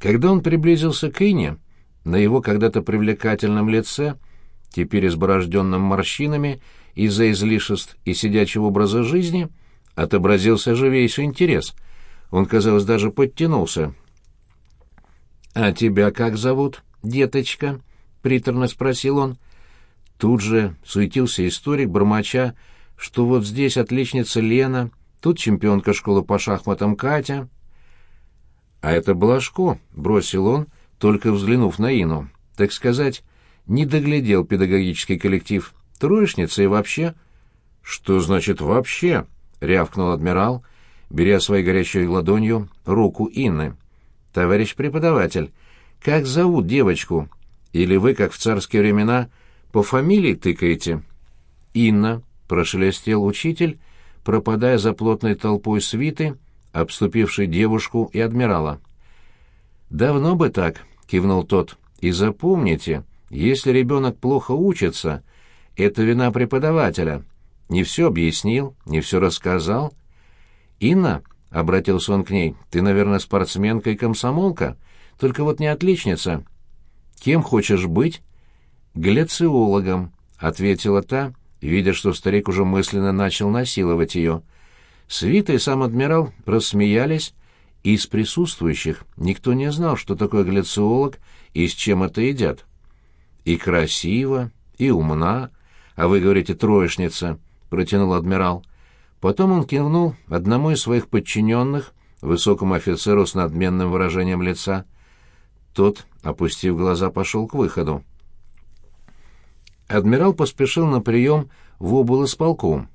Когда он приблизился к Ине, на его когда-то привлекательном лице, теперь изборожденном морщинами из-за излишеств и сидячего образа жизни, отобразился живейший интерес. Он, казалось, даже подтянулся. «А тебя как зовут, деточка?» — приторно спросил он. Тут же суетился историк, бормоча, что вот здесь отличница Лена, тут чемпионка школы по шахматам Катя. А это Блажко, бросил он, только взглянув на Ину. Так сказать, не доглядел педагогический коллектив. Троечница и вообще... Что значит «вообще»? — рявкнул адмирал, беря своей горячей ладонью руку Инны. «Товарищ преподаватель, как зовут девочку? Или вы, как в царские времена, по фамилии тыкаете?» «Инна», — прошелестел учитель, пропадая за плотной толпой свиты, обступившей девушку и адмирала. «Давно бы так», — кивнул тот. «И запомните, если ребенок плохо учится, это вина преподавателя. Не все объяснил, не все рассказал». «Инна», — обратился он к ней, — «ты, наверное, спортсменка и комсомолка, только вот не отличница. Кем хочешь быть?» «Глециологом», — ответила та, видя, что старик уже мысленно начал насиловать ее. Свита и сам адмирал рассмеялись, и из присутствующих никто не знал, что такое глициолог и с чем это едят. «И красиво, и умна, а вы говорите троечница», — протянул адмирал. Потом он кивнул одному из своих подчиненных, высокому офицеру с надменным выражением лица. Тот, опустив глаза, пошел к выходу. Адмирал поспешил на прием в облсполком.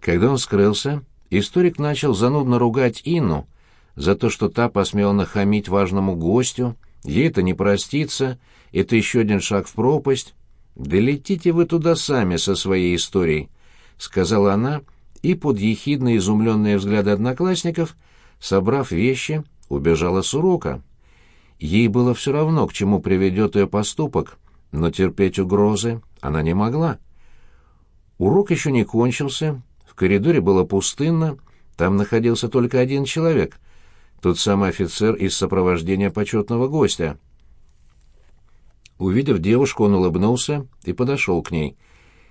Когда он скрылся, историк начал занудно ругать Инну за то, что та посмела нахамить важному гостю, ей это не простится, это еще один шаг в пропасть. «Да летите вы туда сами со своей историей», — сказала она, и под ехидные изумленные взгляды одноклассников, собрав вещи, убежала с урока. Ей было все равно, к чему приведет ее поступок, но терпеть угрозы она не могла. Урок еще не кончился, коридоре было пустынно, там находился только один человек, тот самый офицер из сопровождения почетного гостя. Увидев девушку, он улыбнулся и подошел к ней.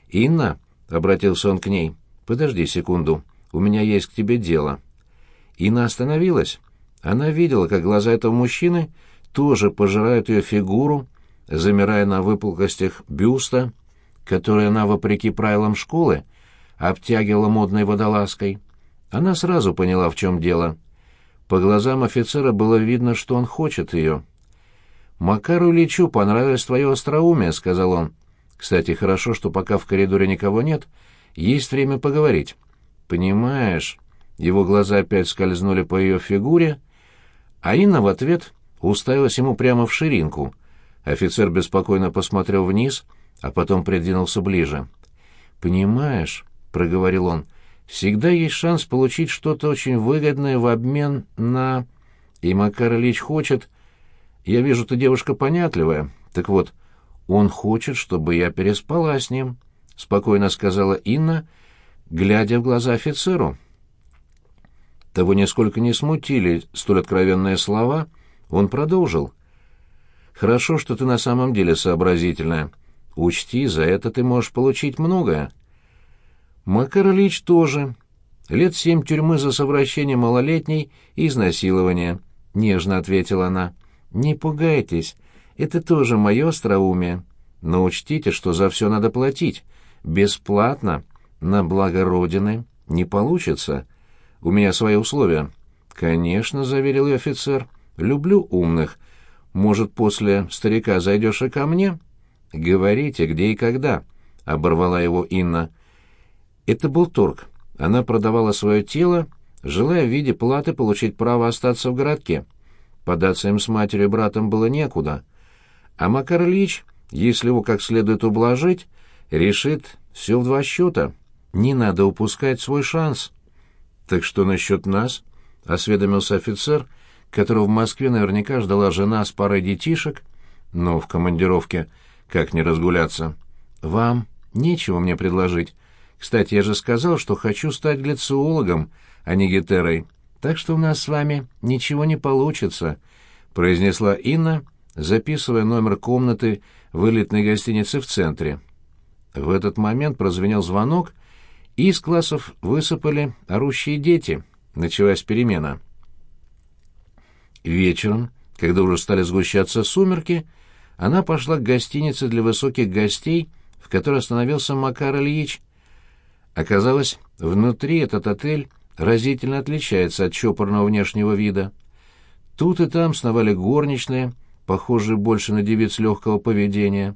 «Инна», — обратился он к ней, — «подожди секунду, у меня есть к тебе дело». Инна остановилась. Она видела, как глаза этого мужчины тоже пожирают ее фигуру, замирая на выпуклостях бюста, который она, вопреки правилам школы, обтягивала модной водолазкой. Она сразу поняла, в чем дело. По глазам офицера было видно, что он хочет ее. «Макару Ильичу понравилось твое остроумие», — сказал он. «Кстати, хорошо, что пока в коридоре никого нет, есть время поговорить». «Понимаешь...» Его глаза опять скользнули по ее фигуре, а Инна в ответ уставилась ему прямо в ширинку. Офицер беспокойно посмотрел вниз — а потом придвинулся ближе. «Понимаешь», — проговорил он, — «всегда есть шанс получить что-то очень выгодное в обмен на...» «И Макар Ильич хочет...» «Я вижу, ты девушка понятливая. Так вот, он хочет, чтобы я переспала с ним», — спокойно сказала Инна, глядя в глаза офицеру. Того нисколько не смутили столь откровенные слова, он продолжил. «Хорошо, что ты на самом деле сообразительная». Учти, за это ты можешь получить многое. Макар Ильич тоже. Лет семь тюрьмы за совращение малолетней и изнасилование, — нежно ответила она. Не пугайтесь, это тоже мое остроумие. Но учтите, что за все надо платить. Бесплатно, на благо Родины, не получится. У меня свои условия. Конечно, — заверил ее офицер, — люблю умных. Может, после старика зайдешь и ко мне?» «Говорите, где и когда», — оборвала его Инна. Это был торг. Она продавала свое тело, желая в виде платы получить право остаться в городке. Податься им с матерью и братом было некуда. А Макар Ильич, если его как следует ублажить, решит все в два счета. Не надо упускать свой шанс. «Так что насчет нас?» — осведомился офицер, которого в Москве наверняка ждала жена с парой детишек, но в командировке как не разгуляться? Вам нечего мне предложить. Кстати, я же сказал, что хочу стать глициологом, а не гетерой. Так что у нас с вами ничего не получится. произнесла Инна, записывая номер комнаты в элитной гостинице в центре. В этот момент прозвенел звонок, и из классов высыпали орущие дети. Началась перемена. Вечером, когда уже стали сгущаться сумерки, она пошла к гостинице для высоких гостей, в которой остановился Макар Ильич. Оказалось, внутри этот отель разительно отличается от чопорного внешнего вида. Тут и там сновали горничные, похожие больше на девиц легкого поведения.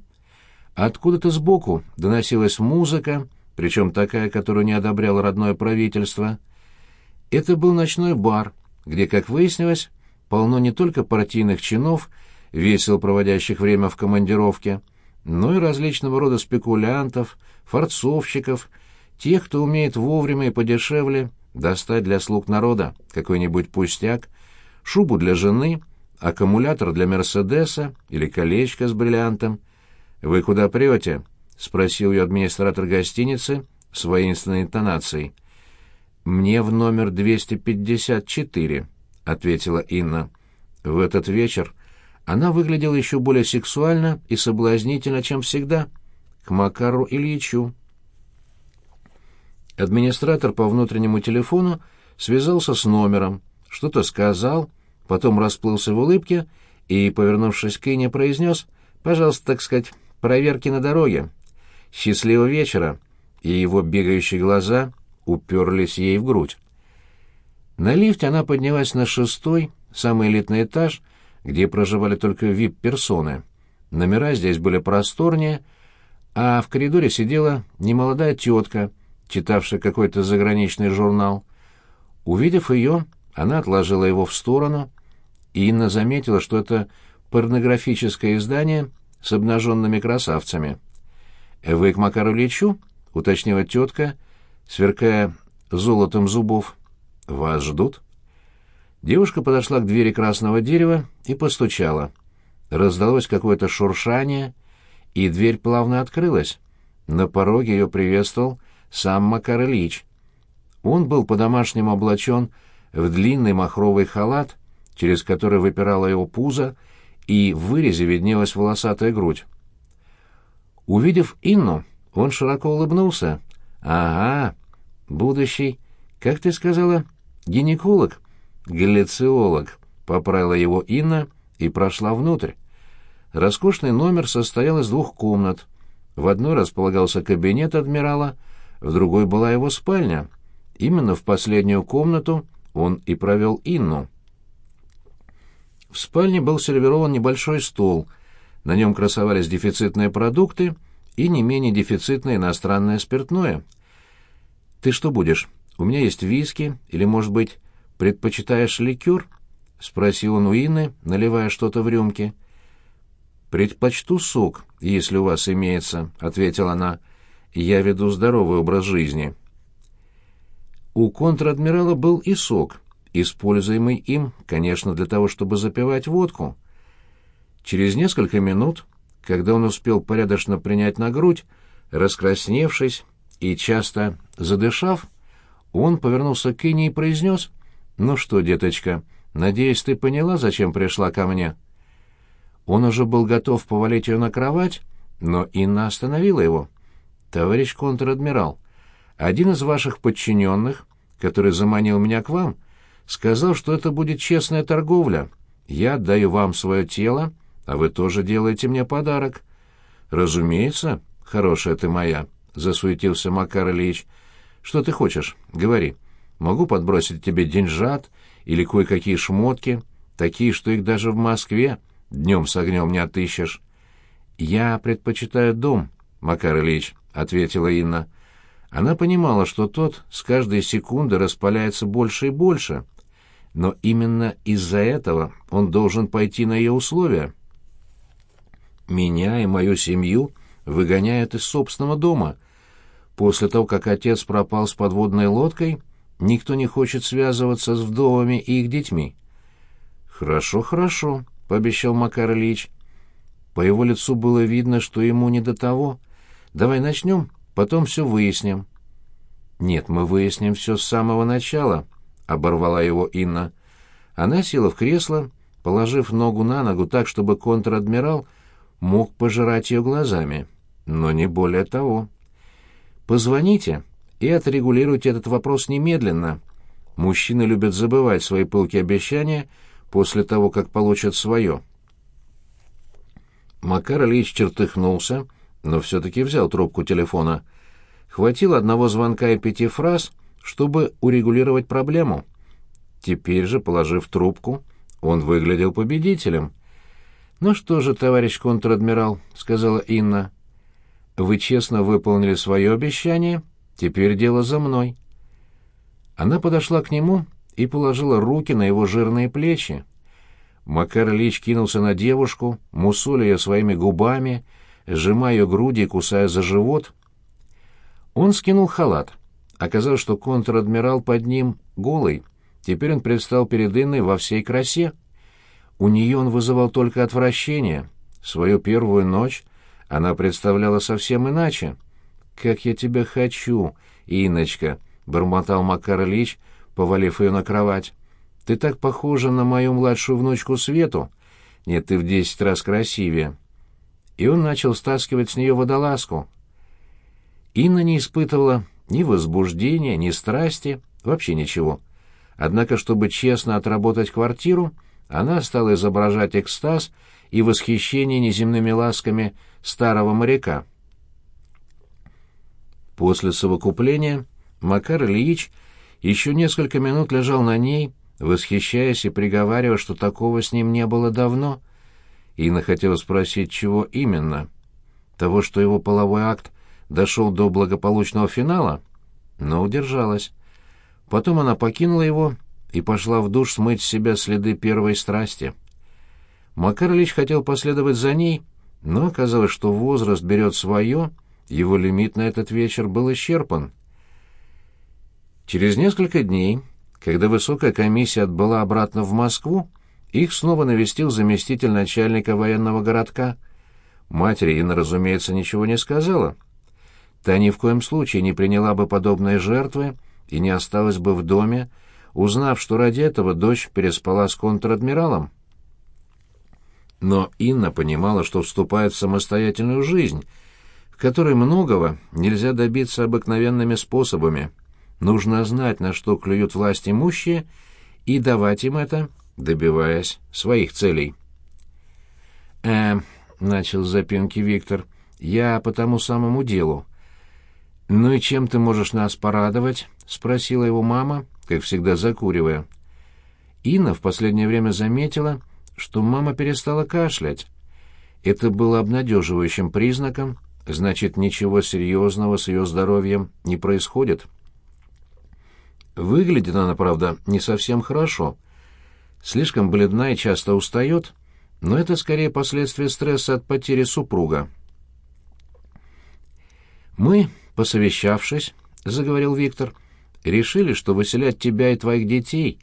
Откуда-то сбоку доносилась музыка, причем такая, которую не одобряло родное правительство. Это был ночной бар, где, как выяснилось, полно не только партийных чинов, весело проводящих время в командировке, но и различного рода спекулянтов, форцовщиков, тех, кто умеет вовремя и подешевле достать для слуг народа какой-нибудь пустяк, шубу для жены, аккумулятор для Мерседеса или колечко с бриллиантом. «Вы куда прете?» — спросил ее администратор гостиницы с воинственной интонацией. «Мне в номер 254», — ответила Инна. В этот вечер она выглядела еще более сексуально и соблазнительно, чем всегда, к Макару Ильичу. Администратор по внутреннему телефону связался с номером, что-то сказал, потом расплылся в улыбке и, повернувшись к Инне, произнес «Пожалуйста, так сказать, проверки на дороге. Счастливого вечера!» И его бегающие глаза уперлись ей в грудь. На лифте она поднялась на шестой, самый элитный этаж, где проживали только вип-персоны. Номера здесь были просторнее, а в коридоре сидела немолодая тетка, читавшая какой-то заграничный журнал. Увидев ее, она отложила его в сторону, и Инна заметила, что это порнографическое издание с обнаженными красавцами. «Вы к Макару Ильичу?» — уточнила тетка, сверкая золотом зубов. «Вас ждут?» Девушка подошла к двери красного дерева и постучала. Раздалось какое-то шуршание, и дверь плавно открылась. На пороге ее приветствовал сам Макар Ильич. Он был по-домашнему облачен в длинный махровый халат, через который выпирала его пузо, и в вырезе виднелась волосатая грудь. Увидев Инну, он широко улыбнулся. «Ага, будущий, как ты сказала, гинеколог?» «Галлициолог», — поправила его Инна и прошла внутрь. Роскошный номер состоял из двух комнат. В одной располагался кабинет адмирала, в другой была его спальня. Именно в последнюю комнату он и провел Инну. В спальне был сервирован небольшой стол. На нем красовались дефицитные продукты и не менее дефицитное иностранное спиртное. «Ты что будешь? У меня есть виски, или, может быть, предпочитаешь ликер?» — спросил он у Инны, наливая что-то в рюмки. «Предпочту сок, если у вас имеется», — ответила она. «Я веду здоровый образ жизни». У контр-адмирала был и сок, используемый им, конечно, для того, чтобы запивать водку. Через несколько минут, когда он успел порядочно принять на грудь, раскрасневшись и часто задышав, он повернулся к Ине и произнес, «Ну что, деточка, надеюсь, ты поняла, зачем пришла ко мне?» Он уже был готов повалить ее на кровать, но Инна остановила его. «Товарищ контр-адмирал, один из ваших подчиненных, который заманил меня к вам, сказал, что это будет честная торговля. Я отдаю вам свое тело, а вы тоже делаете мне подарок». «Разумеется, хорошая ты моя», — засуетился Макар Ильич. «Что ты хочешь? Говори. Могу подбросить тебе деньжат или кое-какие шмотки, такие, что их даже в Москве днем с огнем не отыщешь». «Я предпочитаю дом, Макар Ильич», — ответила Инна. Она понимала, что тот с каждой секунды распаляется больше и больше, но именно из-за этого он должен пойти на ее условия. «Меня и мою семью выгоняют из собственного дома. После того, как отец пропал с подводной лодкой, никто не хочет связываться с вдовами и их детьми». «Хорошо, хорошо», — пообещал Макар Ильич. По его лицу было видно, что ему не до того. «Давай начнем, потом все выясним». «Нет, мы выясним все с самого начала», — оборвала его Инна. Она села в кресло, положив ногу на ногу так, чтобы контр-адмирал мог пожирать ее глазами. Но не более того. «Позвоните и отрегулируйте этот вопрос немедленно. Мужчины любят забывать свои пылкие обещания после того, как получат свое». Макар Ильич чертыхнулся, но все-таки взял трубку телефона. Хватило одного звонка и пяти фраз, чтобы урегулировать проблему. Теперь же, положив трубку, он выглядел победителем. «Ну что же, товарищ контр-адмирал», — сказала Инна, — «вы честно выполнили свое обещание, теперь дело за мной». Она подошла к нему и положила руки на его жирные плечи. Макар Ильич кинулся на девушку, мусоля ее своими губами, сжимая ее груди и кусая за живот. Он скинул халат. Оказалось, что контр-адмирал под ним голый. Теперь он предстал перед Инной во всей красе. У нее он вызывал только отвращение. Свою первую ночь она представляла совсем иначе. «Как я тебя хочу, Инночка!» — бормотал Макар Ильич, повалив ее на кровать. Ты так похожа на мою младшую внучку Свету. Нет, ты в десять раз красивее». И он начал стаскивать с нее водолазку. Инна не испытывала ни возбуждения, ни страсти, вообще ничего. Однако, чтобы честно отработать квартиру, она стала изображать экстаз и восхищение неземными ласками старого моряка. После совокупления Макар Ильич еще несколько минут лежал на ней, восхищаясь и приговаривая, что такого с ним не было давно. Инна хотела спросить, чего именно. Того, что его половой акт дошел до благополучного финала, но удержалась. Потом она покинула его и пошла в душ смыть с себя следы первой страсти. Макар Ильич хотел последовать за ней, но оказалось, что возраст берет свое, его лимит на этот вечер был исчерпан. Через несколько дней когда высокая комиссия отбыла обратно в Москву, их снова навестил заместитель начальника военного городка. Матери Инна, разумеется, ничего не сказала. Та ни в коем случае не приняла бы подобные жертвы и не осталась бы в доме, узнав, что ради этого дочь переспала с контр-адмиралом. Но Инна понимала, что вступает в самостоятельную жизнь, в которой многого нельзя добиться обыкновенными способами — Нужно знать, на что клюют власть имущие, и давать им это, добиваясь своих целей. «Э, — начал с запинки Виктор, — я по тому самому делу. «Ну и чем ты можешь нас порадовать?» — спросила его мама, как всегда закуривая. Инна в последнее время заметила, что мама перестала кашлять. Это было обнадеживающим признаком, значит, ничего серьезного с ее здоровьем не происходит. Выглядит она, правда, не совсем хорошо. Слишком бледна и часто устает, но это скорее последствия стресса от потери супруга. «Мы, посовещавшись, — заговорил Виктор, — решили, что выселять тебя и твоих детей,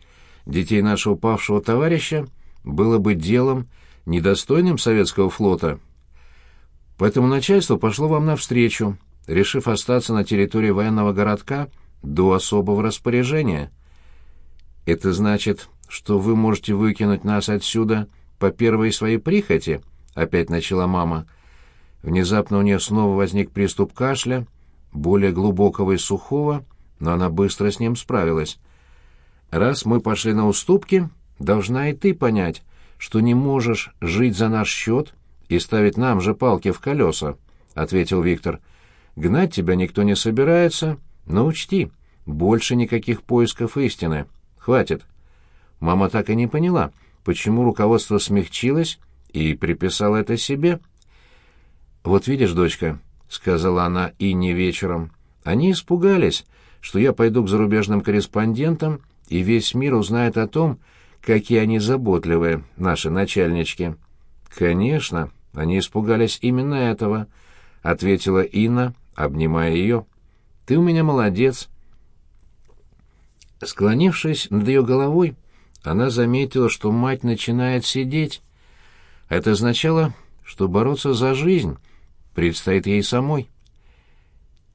детей нашего павшего товарища, было бы делом, недостойным советского флота. Поэтому начальство пошло вам навстречу, решив остаться на территории военного городка до особого распоряжения. Это значит, что вы можете выкинуть нас отсюда по первой своей прихоти, опять начала мама. Внезапно у нее снова возник приступ кашля, более глубокого и сухого, но она быстро с ним справилась. Раз мы пошли на уступки, должна и ты понять, что не можешь жить за наш счет и ставить нам же палки в колеса, — ответил Виктор. Гнать тебя никто не собирается, но учти, больше никаких поисков истины. Хватит. Мама так и не поняла, почему руководство смягчилось и приписало это себе. «Вот видишь, дочка», — сказала она Инне вечером, — «они испугались, что я пойду к зарубежным корреспондентам, и весь мир узнает о том, какие они заботливые, наши начальнички». «Конечно, они испугались именно этого», — ответила Инна, обнимая ее. Ты у меня молодец. Склонившись над ее головой, она заметила, что мать начинает сидеть. Это означало, что бороться за жизнь предстоит ей самой.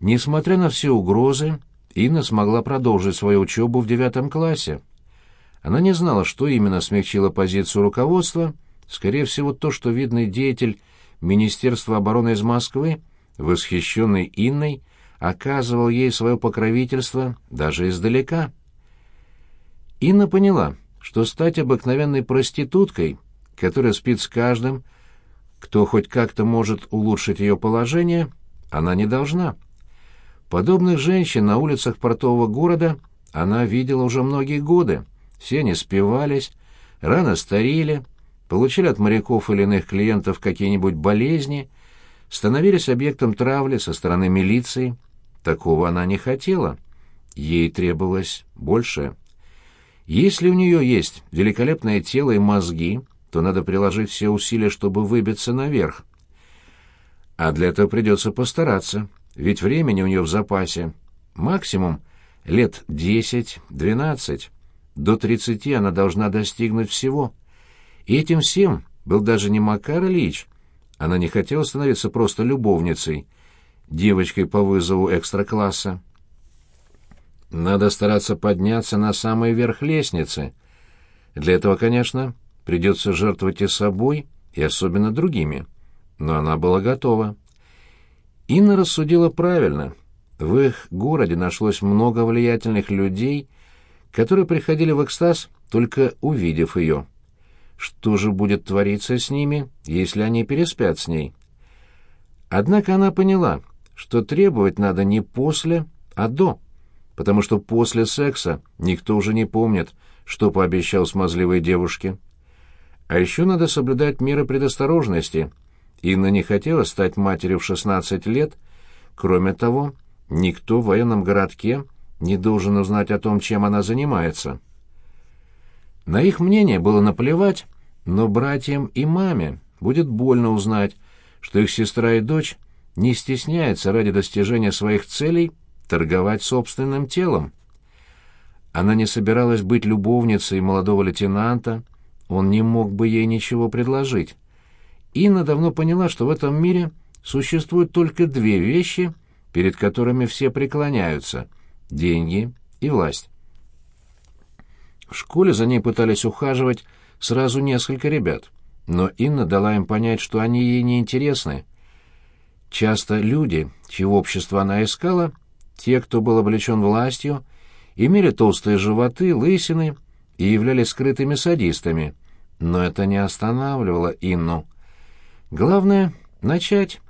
Несмотря на все угрозы, Инна смогла продолжить свою учебу в девятом классе. Она не знала, что именно смягчило позицию руководства, скорее всего, то, что видный деятель Министерства обороны из Москвы, восхищенный Инной, оказывал ей свое покровительство даже издалека. Инна поняла, что стать обыкновенной проституткой, которая спит с каждым, кто хоть как-то может улучшить ее положение, она не должна. Подобных женщин на улицах портового города она видела уже многие годы. Все они спивались, рано старели, получили от моряков или иных клиентов какие-нибудь болезни, становились объектом травли со стороны милиции. Такого она не хотела. Ей требовалось большее. Если у нее есть великолепное тело и мозги, то надо приложить все усилия, чтобы выбиться наверх. А для этого придется постараться, ведь времени у нее в запасе. Максимум лет десять-двенадцать. До тридцати она должна достигнуть всего. И этим всем был даже не Макар Ильич. Она не хотела становиться просто любовницей, девочкой по вызову экстра-класса. Надо стараться подняться на самый верх лестницы. Для этого, конечно, придется жертвовать и собой, и особенно другими. Но она была готова. Инна рассудила правильно. В их городе нашлось много влиятельных людей, которые приходили в экстаз, только увидев ее. Что же будет твориться с ними, если они переспят с ней? Однако она поняла, что требовать надо не после, а до, потому что после секса никто уже не помнит, что пообещал смазливой девушке. А еще надо соблюдать меры предосторожности. Инна не хотела стать матерью в 16 лет. Кроме того, никто в военном городке не должен узнать о том, чем она занимается. На их мнение было наплевать, но братьям и маме будет больно узнать, что их сестра и дочь не стесняются ради достижения своих целей торговать собственным телом. Она не собиралась быть любовницей молодого лейтенанта, он не мог бы ей ничего предложить. Инна давно поняла, что в этом мире существуют только две вещи, перед которыми все преклоняются — деньги и власть. В школе за ней пытались ухаживать сразу несколько ребят, но Инна дала им понять, что они ей не интересны. Часто люди, чьего общества она искала, те, кто был облечен властью, имели толстые животы, лысины и являлись скрытыми садистами, но это не останавливало Инну. Главное — начать.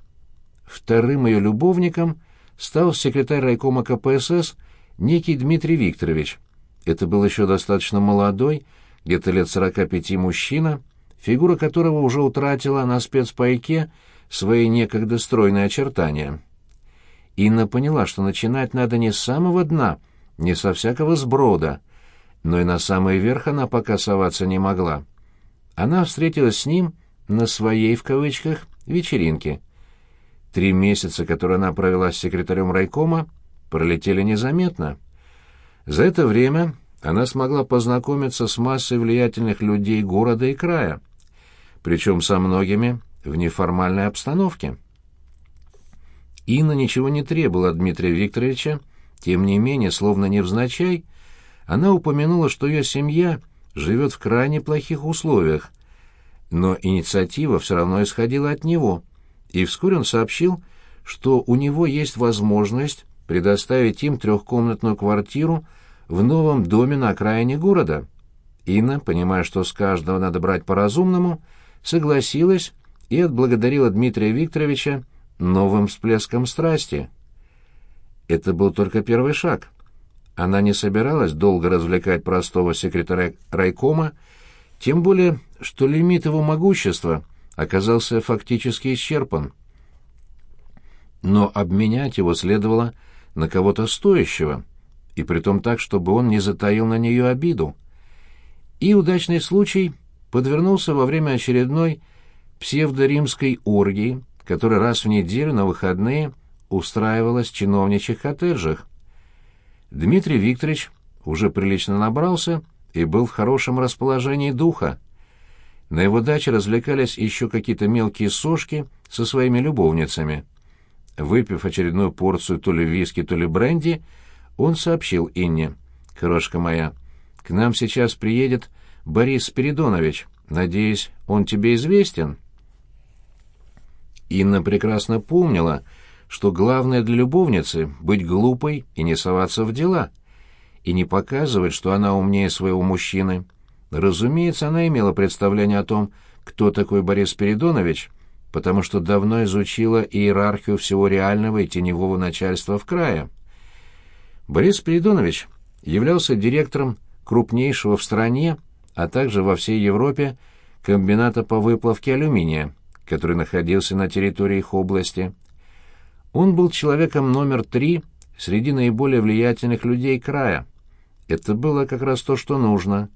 Вторым ее любовником стал секретарь райкома КПСС некий Дмитрий Викторович. Это был еще достаточно молодой, где-то лет сорока пяти мужчина, фигура которого уже утратила на спецпайке свои некогда стройные очертания. Инна поняла, что начинать надо не с самого дна, не со всякого сброда, но и на самый верх она пока соваться не могла. Она встретилась с ним на своей, в кавычках, вечеринке. Три месяца, которые она провела с секретарем райкома, пролетели незаметно. За это время она смогла познакомиться с массой влиятельных людей города и края, причем со многими в неформальной обстановке. Инна ничего не требовала от Дмитрия Викторовича, тем не менее, словно невзначай, она упомянула, что ее семья живет в крайне плохих условиях, но инициатива все равно исходила от него, и вскоре он сообщил, что у него есть возможность предоставить им трехкомнатную квартиру в новом доме на окраине города. Инна, понимая, что с каждого надо брать по-разумному, согласилась и отблагодарила Дмитрия Викторовича новым всплеском страсти. Это был только первый шаг. Она не собиралась долго развлекать простого секретаря райкома, тем более, что лимит его могущества оказался фактически исчерпан. Но обменять его следовало на кого-то стоящего — и притом так, чтобы он не затаил на нее обиду. И удачный случай подвернулся во время очередной псевдоримской оргии, которая раз в неделю на выходные устраивалась в чиновничьих коттеджах. Дмитрий Викторович уже прилично набрался и был в хорошем расположении духа. На его даче развлекались еще какие-то мелкие сошки со своими любовницами. Выпив очередную порцию то ли виски, то ли бренди, он сообщил Инне. «Крошка моя, к нам сейчас приедет Борис Спиридонович. Надеюсь, он тебе известен?» Инна прекрасно помнила, что главное для любовницы — быть глупой и не соваться в дела, и не показывать, что она умнее своего мужчины. Разумеется, она имела представление о том, кто такой Борис Спиридонович, потому что давно изучила иерархию всего реального и теневого начальства в крае. Борис Спиридонович являлся директором крупнейшего в стране, а также во всей Европе, комбината по выплавке алюминия, который находился на территории их области. Он был человеком номер три среди наиболее влиятельных людей края. Это было как раз то, что нужно.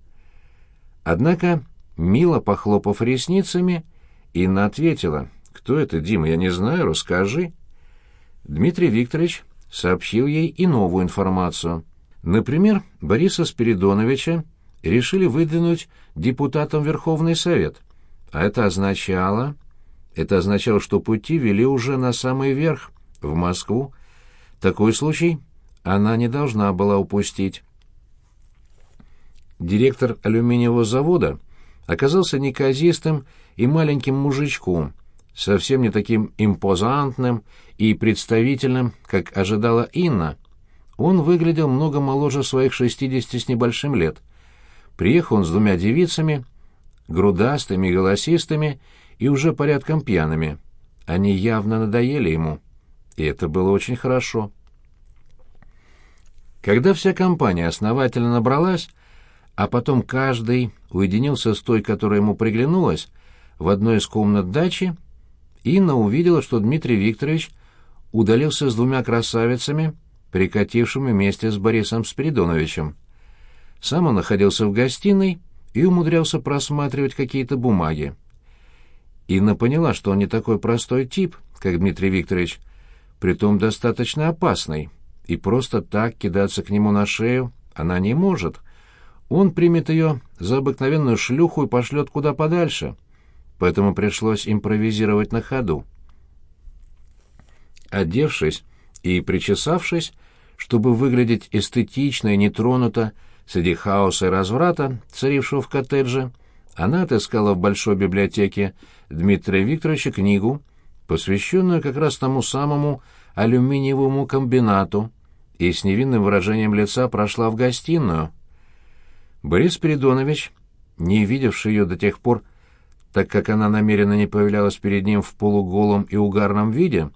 Однако, мило похлопав ресницами, Инна ответила, «Кто это, Дима, я не знаю, расскажи». Дмитрий Викторович сообщил ей и новую информацию. Например, Бориса Спиридоновича решили выдвинуть депутатом Верховный Совет, а это означало... Это означало, что пути вели уже на самый верх, в Москву. Такой случай она не должна была упустить. Директор алюминиевого завода оказался неказистым и маленьким мужичком, совсем не таким импозантным и представительным, как ожидала Инна. Он выглядел много моложе своих шестидесяти с небольшим лет. Приехал он с двумя девицами, грудастыми, голосистыми и уже порядком пьяными. Они явно надоели ему, и это было очень хорошо. Когда вся компания основательно набралась, а потом каждый уединился с той, которая ему приглянулась, в одной из комнат дачи, Инна увидела, что Дмитрий Викторович удалился с двумя красавицами, прикатившими вместе с Борисом Спиридоновичем. Сам он находился в гостиной и умудрялся просматривать какие-то бумаги. Инна поняла, что он не такой простой тип, как Дмитрий Викторович, притом достаточно опасный, и просто так кидаться к нему на шею она не может. Он примет ее за обыкновенную шлюху и пошлет куда подальше — поэтому пришлось импровизировать на ходу. Одевшись и причесавшись, чтобы выглядеть эстетично и нетронуто среди хаоса и разврата, царившего в коттедже, она отыскала в большой библиотеке Дмитрия Викторовича книгу, посвященную как раз тому самому алюминиевому комбинату, и с невинным выражением лица прошла в гостиную. Борис Передонович, не видевший ее до тех пор, так как она намеренно не появлялась перед ним в полуголом и угарном виде,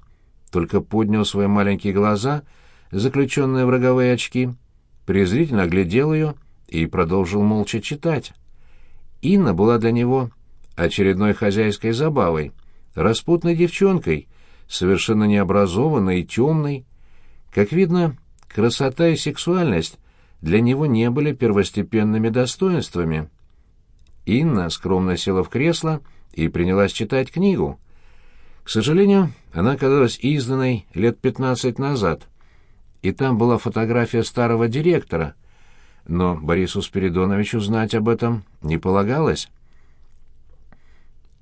только поднял свои маленькие глаза, заключенные в роговые очки, презрительно оглядел ее и продолжил молча читать. Инна была для него очередной хозяйской забавой, распутной девчонкой, совершенно необразованной и темной. Как видно, красота и сексуальность для него не были первостепенными достоинствами. Инна скромно села в кресло и принялась читать книгу. К сожалению, она оказалась изданной лет пятнадцать назад, и там была фотография старого директора, но Борису Спиридоновичу знать об этом не полагалось.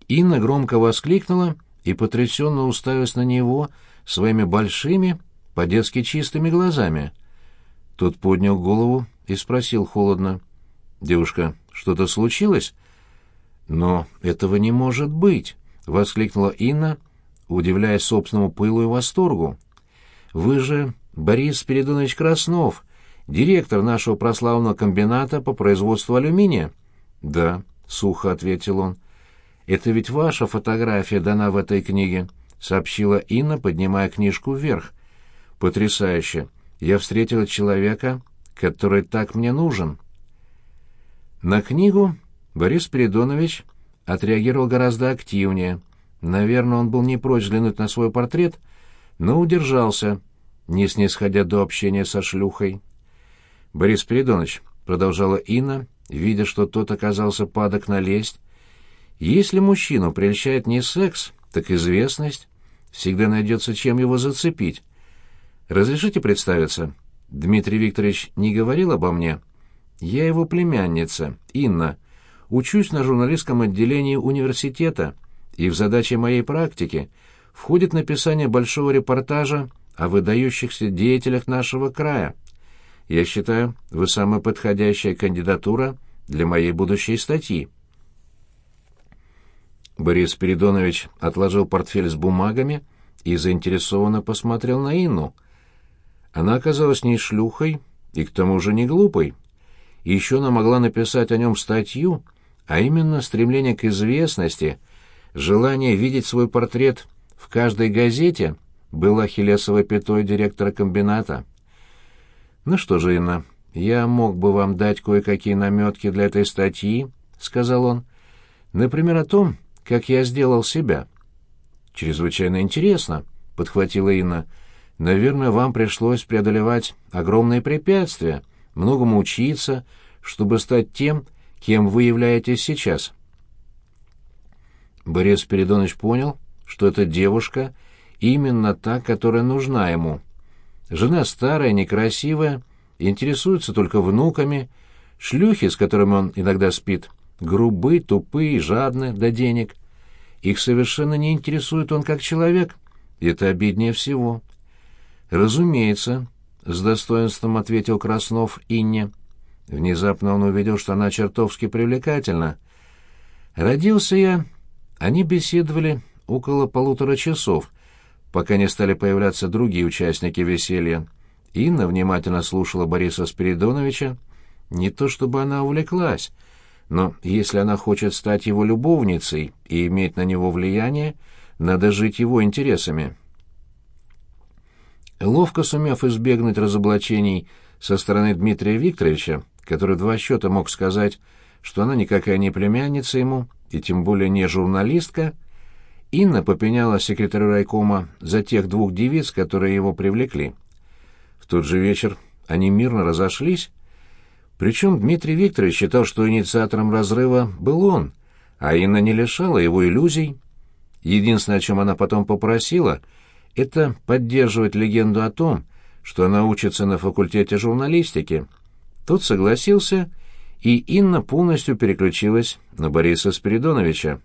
Инна громко воскликнула и потрясенно уставилась на него своими большими, по-детски чистыми глазами. Тот поднял голову и спросил холодно. «Девушка, что-то случилось?» «Но этого не может быть!» — воскликнула Инна, удивляясь собственному пылу и восторгу. «Вы же Борис Спиридонович Краснов, директор нашего прославленного комбината по производству алюминия?» «Да», — сухо ответил он. «Это ведь ваша фотография дана в этой книге», — сообщила Инна, поднимая книжку вверх. «Потрясающе! Я встретила человека, который так мне нужен». На книгу Борис Спиридонович отреагировал гораздо активнее. Наверное, он был не прочь взглянуть на свой портрет, но удержался, не снисходя до общения со шлюхой. «Борис Спиридонович», — продолжала Инна, видя, что тот оказался падок на лесть, «если мужчину прельщает не секс, так известность, всегда найдется, чем его зацепить. Разрешите представиться? Дмитрий Викторович не говорил обо мне?» Я его племянница, Инна. Учусь на журналистском отделении университета, и в задачи моей практики входит написание большого репортажа о выдающихся деятелях нашего края. Я считаю, вы самая подходящая кандидатура для моей будущей статьи. Борис Спиридонович отложил портфель с бумагами и заинтересованно посмотрел на Инну. Она оказалась не шлюхой и к тому же не глупой. Еще она могла написать о нем статью, а именно стремление к известности, желание видеть свой портрет в каждой газете было ахиллесовой пятой директора комбината. «Ну что же, Инна, я мог бы вам дать кое-какие наметки для этой статьи», — сказал он. «Например, о том, как я сделал себя». «Чрезвычайно интересно», — подхватила Инна. «Наверное, вам пришлось преодолевать огромные препятствия, многому учиться, чтобы стать тем, кем вы являетесь сейчас». Борис Спиридонович понял, что эта девушка именно та, которая нужна ему. Жена старая, некрасивая, интересуется только внуками, шлюхи, с которыми он иногда спит, грубы, тупые, жадны до денег. Их совершенно не интересует он как человек. Это обиднее всего. «Разумеется», — с достоинством ответил Краснов Инне. Внезапно он увидел, что она чертовски привлекательна. «Родился я...» Они беседовали около полутора часов, пока не стали появляться другие участники веселья. Инна внимательно слушала Бориса Спиридоновича. Не то чтобы она увлеклась, но если она хочет стать его любовницей и иметь на него влияние, надо жить его интересами. Ловко сумев избегнуть разоблачений со стороны Дмитрия Викторовича, который два счета мог сказать, что она никакая не племянница ему, и тем более не журналистка, Инна попеняла секретарю райкома за тех двух девиц, которые его привлекли. В тот же вечер они мирно разошлись, причем Дмитрий Викторович считал, что инициатором разрыва был он, а Инна не лишала его иллюзий. Единственное, о чем она потом попросила, это поддерживать легенду о том, что она учится на факультете журналистики. Тот согласился, и Инна полностью переключилась на Бориса Спиридоновича.